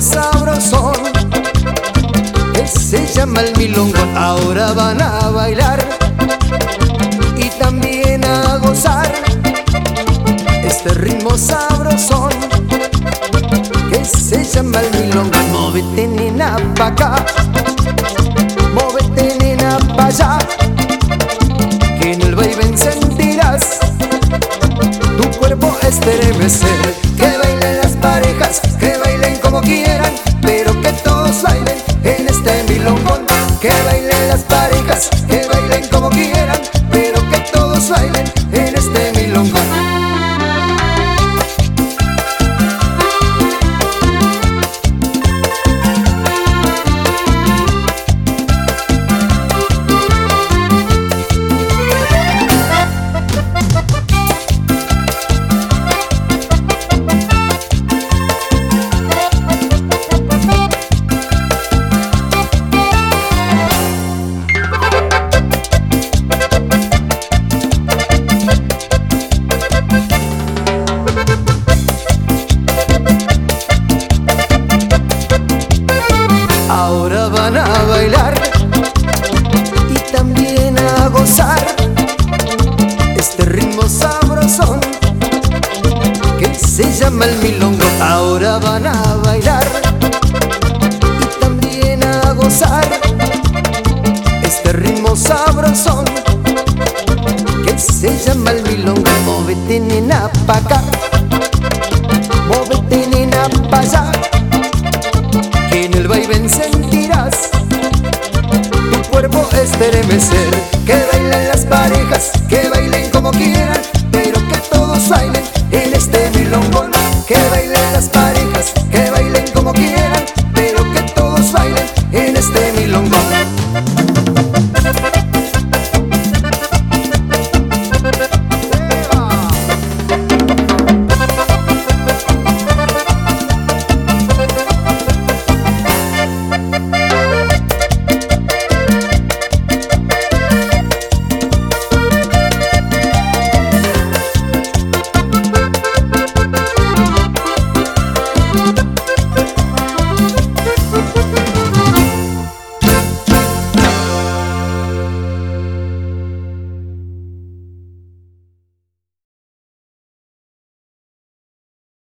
sabrosón que se llama el milongo. Ahora van a bailar y también a gozar este ritmo sabrosón que se llama el milongo. Móvete nena pa' acá, móvete nena pa' allá, que en el vaivén sentirás tu cuerpo estremecer. Que bailen Van a bailar y también a gozar este ritmo sabrosón que se llama el milongo. Ahora van a bailar y también a gozar este ritmo sabrosón que se llama el milongo. Móvete nena pa' acá, móvete nena pa' allá en el vaivén cuerpo estremecer. Que bailen las parejas, que bailen como quieran.